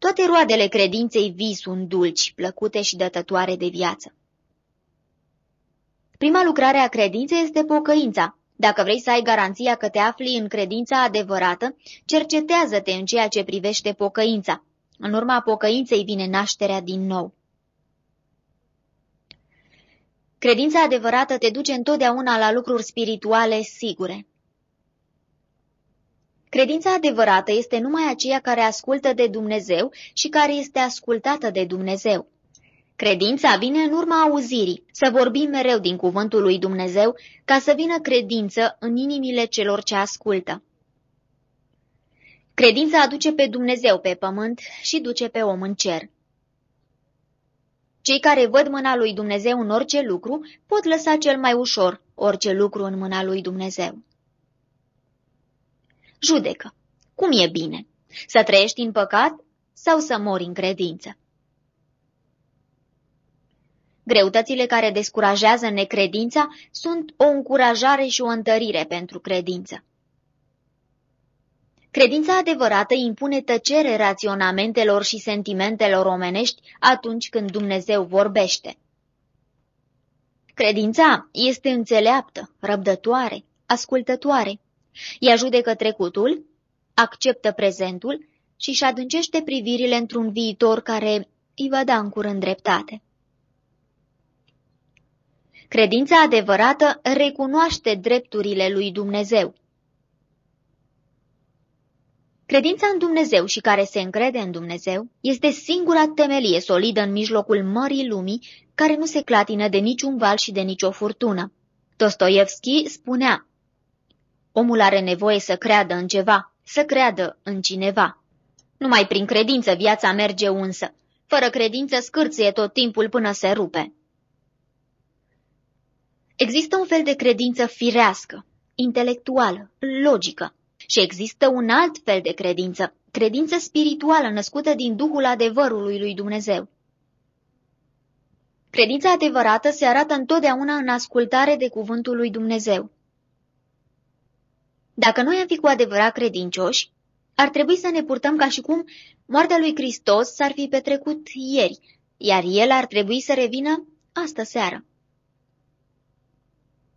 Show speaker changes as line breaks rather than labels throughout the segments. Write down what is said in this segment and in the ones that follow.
Toate roadele credinței vii sunt dulci, plăcute și dătătoare de viață. Prima lucrare a credinței este pocăința. Dacă vrei să ai garanția că te afli în credința adevărată, cercetează-te în ceea ce privește pocăința. În urma pocăinței vine nașterea din nou. Credința adevărată te duce întotdeauna la lucruri spirituale sigure. Credința adevărată este numai aceea care ascultă de Dumnezeu și care este ascultată de Dumnezeu. Credința vine în urma auzirii, să vorbim mereu din cuvântul lui Dumnezeu, ca să vină credință în inimile celor ce ascultă. Credința aduce pe Dumnezeu pe pământ și duce pe om în cer. Cei care văd mâna lui Dumnezeu în orice lucru pot lăsa cel mai ușor orice lucru în mâna lui Dumnezeu. Judecă. Cum e bine? Să trăiești în păcat sau să mori în credință? Greutățile care descurajează necredința sunt o încurajare și o întărire pentru credință. Credința adevărată impune tăcere raționamentelor și sentimentelor omenești atunci când Dumnezeu vorbește. Credința este înțeleaptă, răbdătoare, ascultătoare. Ea judecă trecutul, acceptă prezentul și își adâncește privirile într-un viitor care îi va da în curând dreptate. Credința adevărată recunoaște drepturile lui Dumnezeu. Credința în Dumnezeu și care se încrede în Dumnezeu este singura temelie solidă în mijlocul mării lumii care nu se clatină de niciun val și de nicio furtună. Dostoevski spunea, Omul are nevoie să creadă în ceva, să creadă în cineva. Numai prin credință viața merge unsă. Fără credință scârție tot timpul până se rupe. Există un fel de credință firească, intelectuală, logică, și există un alt fel de credință, credință spirituală născută din Duhul adevărului lui Dumnezeu. Credința adevărată se arată întotdeauna în ascultare de cuvântul lui Dumnezeu. Dacă noi am fi cu adevărat credincioși, ar trebui să ne purtăm ca și cum moartea lui Hristos s-ar fi petrecut ieri, iar el ar trebui să revină astă seară.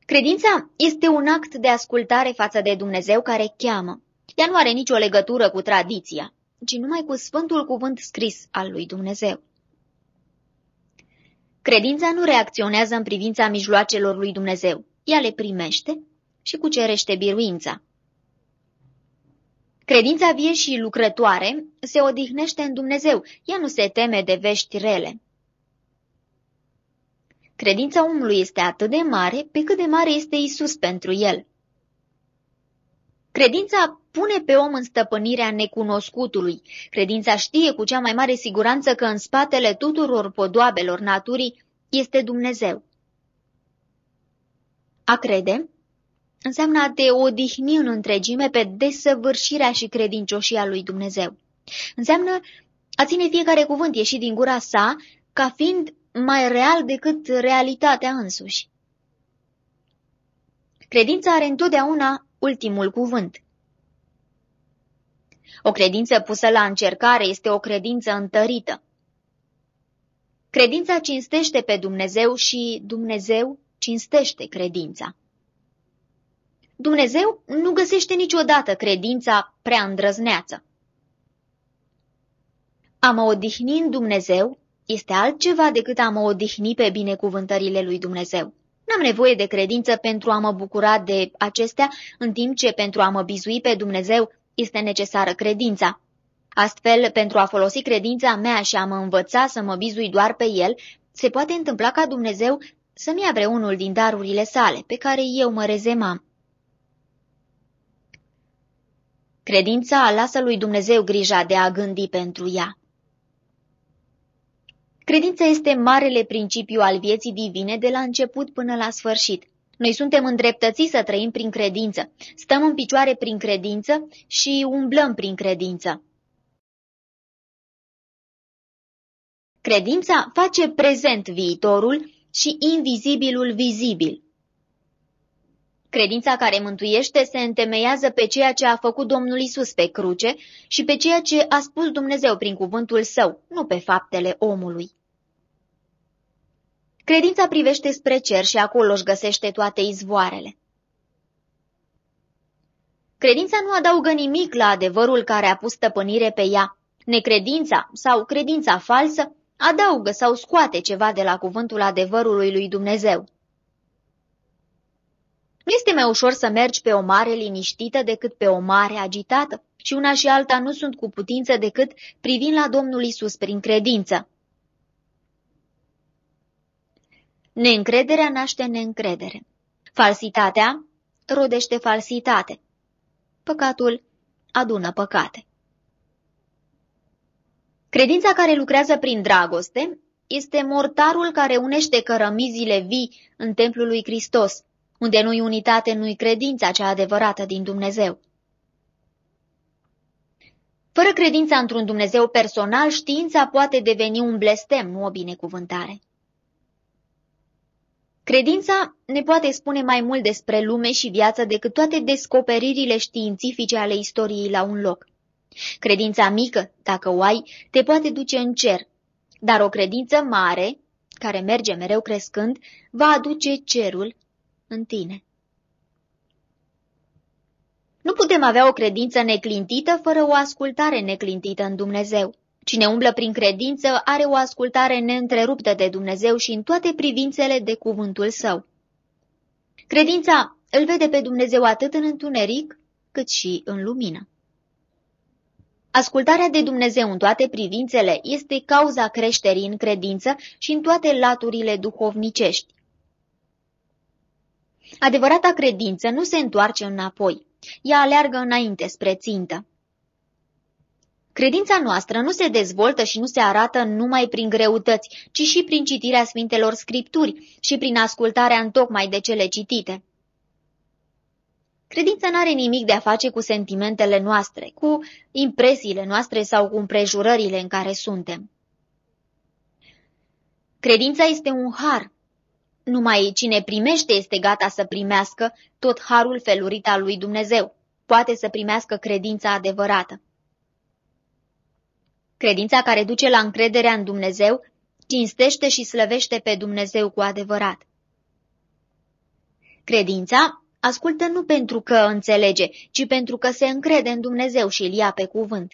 Credința este un act de ascultare față de Dumnezeu care cheamă. Ea nu are nicio legătură cu tradiția, ci numai cu Sfântul Cuvânt scris al lui Dumnezeu. Credința nu reacționează în privința mijloacelor lui Dumnezeu. Ea le primește și cucerește biruința. Credința vie și lucrătoare se odihnește în Dumnezeu, ea nu se teme de vești rele. Credința omului este atât de mare pe cât de mare este Isus pentru el. Credința pune pe om în stăpânirea necunoscutului. Credința știe cu cea mai mare siguranță că în spatele tuturor podoabelor naturii este Dumnezeu. A crede înseamnă a te odihni în întregime pe desăvârșirea și credincioșia lui Dumnezeu. Înseamnă a ține fiecare cuvânt ieșit din gura sa ca fiind mai real decât realitatea însuși. Credința are întotdeauna ultimul cuvânt. O credință pusă la încercare este o credință întărită. Credința cinstește pe Dumnezeu și Dumnezeu cinstește credința. Dumnezeu nu găsește niciodată credința prea îndrăzneață. A mă odihni în Dumnezeu este altceva decât a mă odihni pe binecuvântările lui Dumnezeu. N-am nevoie de credință pentru a mă bucura de acestea, în timp ce pentru a mă bizui pe Dumnezeu este necesară credința. Astfel, pentru a folosi credința mea și a mă învăța să mă bizui doar pe El, se poate întâmpla ca Dumnezeu să-mi ia vreunul din darurile sale, pe care eu mă rezemam. Credința lasă lui Dumnezeu grija de a gândi pentru ea. Credința este marele principiu al vieții divine de la început până la sfârșit. Noi suntem îndreptățiți să trăim prin credință, stăm în picioare prin credință și umblăm prin credință. Credința face prezent viitorul și invizibilul vizibil. Credința care mântuiește se întemeiază pe ceea ce a făcut Domnul Isus pe cruce și pe ceea ce a spus Dumnezeu prin cuvântul său, nu pe faptele omului. Credința privește spre cer și acolo își găsește toate izvoarele. Credința nu adaugă nimic la adevărul care a pus stăpânire pe ea. Necredința sau credința falsă adaugă sau scoate ceva de la cuvântul adevărului lui Dumnezeu. Nu este mai ușor să mergi pe o mare liniștită decât pe o mare agitată și una și alta nu sunt cu putință decât privind la Domnul Isus prin credință. Neîncrederea naște neîncredere. Falsitatea rodește falsitate. Păcatul adună păcate. Credința care lucrează prin dragoste este mortarul care unește cărămizile vii în templul lui Hristos, unde nu-i unitate, nu-i credința cea adevărată din Dumnezeu. Fără credința într-un Dumnezeu personal, știința poate deveni un blestem, nu o binecuvântare. Credința ne poate spune mai mult despre lume și viață decât toate descoperirile științifice ale istoriei la un loc. Credința mică, dacă o ai, te poate duce în cer, dar o credință mare, care merge mereu crescând, va aduce cerul în tine. Nu putem avea o credință neclintită fără o ascultare neclintită în Dumnezeu. Cine umblă prin credință are o ascultare neîntreruptă de Dumnezeu și în toate privințele de cuvântul său. Credința îl vede pe Dumnezeu atât în întuneric cât și în lumină. Ascultarea de Dumnezeu în toate privințele este cauza creșterii în credință și în toate laturile duhovnicești. Adevărata credință nu se întoarce înapoi, ea aleargă înainte spre țintă. Credința noastră nu se dezvoltă și nu se arată numai prin greutăți, ci și prin citirea Sfintelor Scripturi și prin ascultarea întocmai de cele citite. Credința nu are nimic de a face cu sentimentele noastre, cu impresiile noastre sau cu împrejurările în care suntem. Credința este un har. Numai cine primește este gata să primească tot harul felurit al lui Dumnezeu. Poate să primească credința adevărată. Credința care duce la încrederea în Dumnezeu cinstește și slăvește pe Dumnezeu cu adevărat. Credința ascultă nu pentru că înțelege, ci pentru că se încrede în Dumnezeu și îl ia pe cuvânt.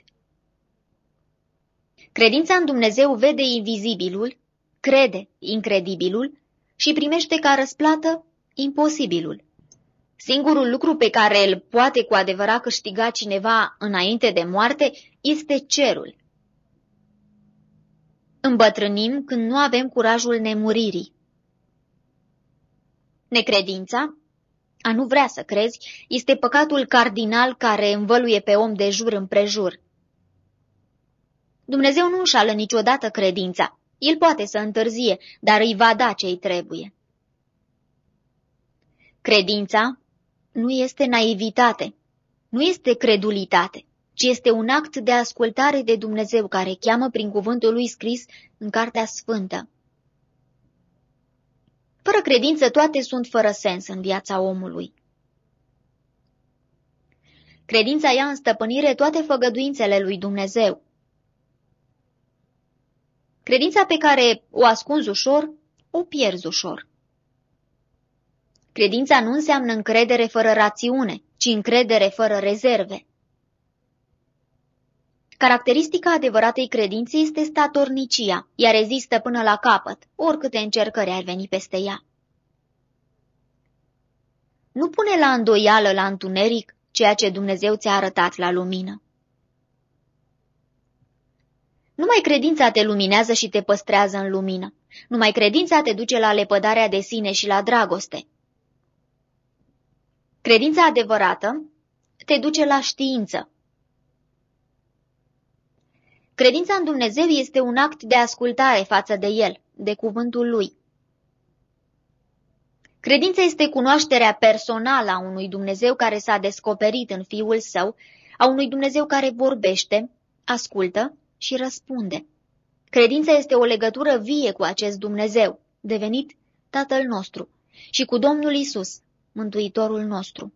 Credința în Dumnezeu vede invizibilul, crede incredibilul și primește ca răsplată imposibilul. Singurul lucru pe care îl poate cu adevărat câștiga cineva înainte de moarte este cerul. Îmbătrânim când nu avem curajul nemuririi. Necredința, a nu vrea să crezi, este păcatul cardinal care învăluie pe om de jur împrejur. Dumnezeu nu înșală niciodată credința. El poate să întârzie, dar îi va da ce-i trebuie. Credința nu este naivitate, nu este credulitate ci este un act de ascultare de Dumnezeu care cheamă prin cuvântul lui scris în Cartea Sfântă. Fără credință toate sunt fără sens în viața omului. Credința ia în stăpânire toate făgăduințele lui Dumnezeu. Credința pe care o ascunzi ușor, o pierzi ușor. Credința nu înseamnă încredere fără rațiune, ci încredere fără rezerve. Caracteristica adevăratei credințe este statornicia, ea rezistă până la capăt, oricâte încercări ar veni peste ea. Nu pune la îndoială la întuneric ceea ce Dumnezeu ți-a arătat la lumină. Numai credința te luminează și te păstrează în lumină. Numai credința te duce la lepădarea de sine și la dragoste. Credința adevărată te duce la știință, Credința în Dumnezeu este un act de ascultare față de El, de cuvântul Lui. Credința este cunoașterea personală a unui Dumnezeu care s-a descoperit în Fiul Său, a unui Dumnezeu care vorbește, ascultă și răspunde. Credința este o legătură vie cu acest Dumnezeu, devenit Tatăl nostru, și cu Domnul Isus, Mântuitorul nostru.